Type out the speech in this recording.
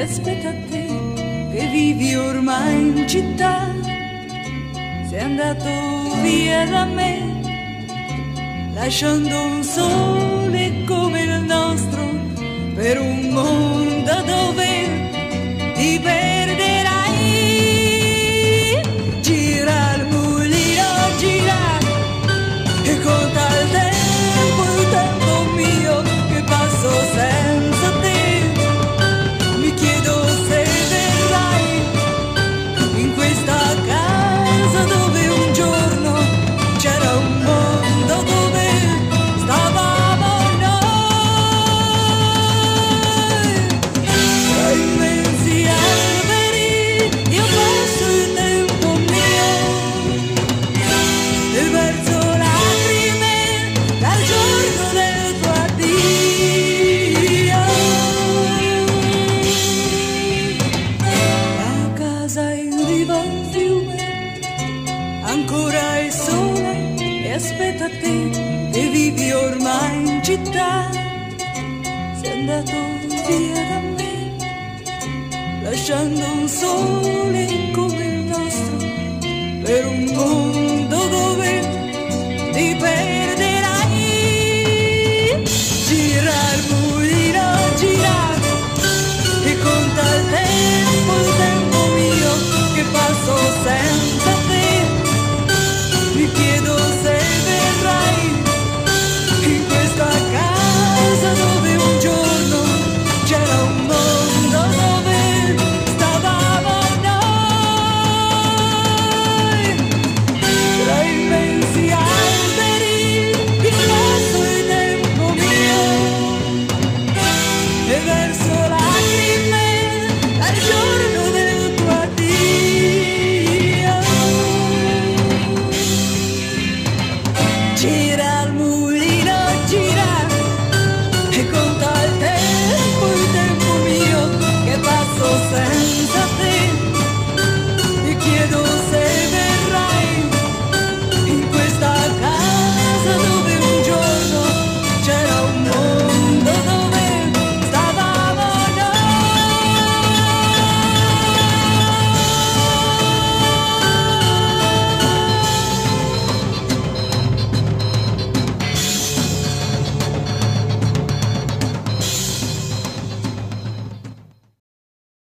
aspetta te che vivi ormai in città. Sei andato via da me, lasciando un sole come il nostro per un mondo ancora il sole e aspetta te e vivi ormai in città. Sei andato via da me, lasciando un sole come il nostro per un mondo dove ti perderai. Girar, morirò, girar e conta il tempo, senza tirar.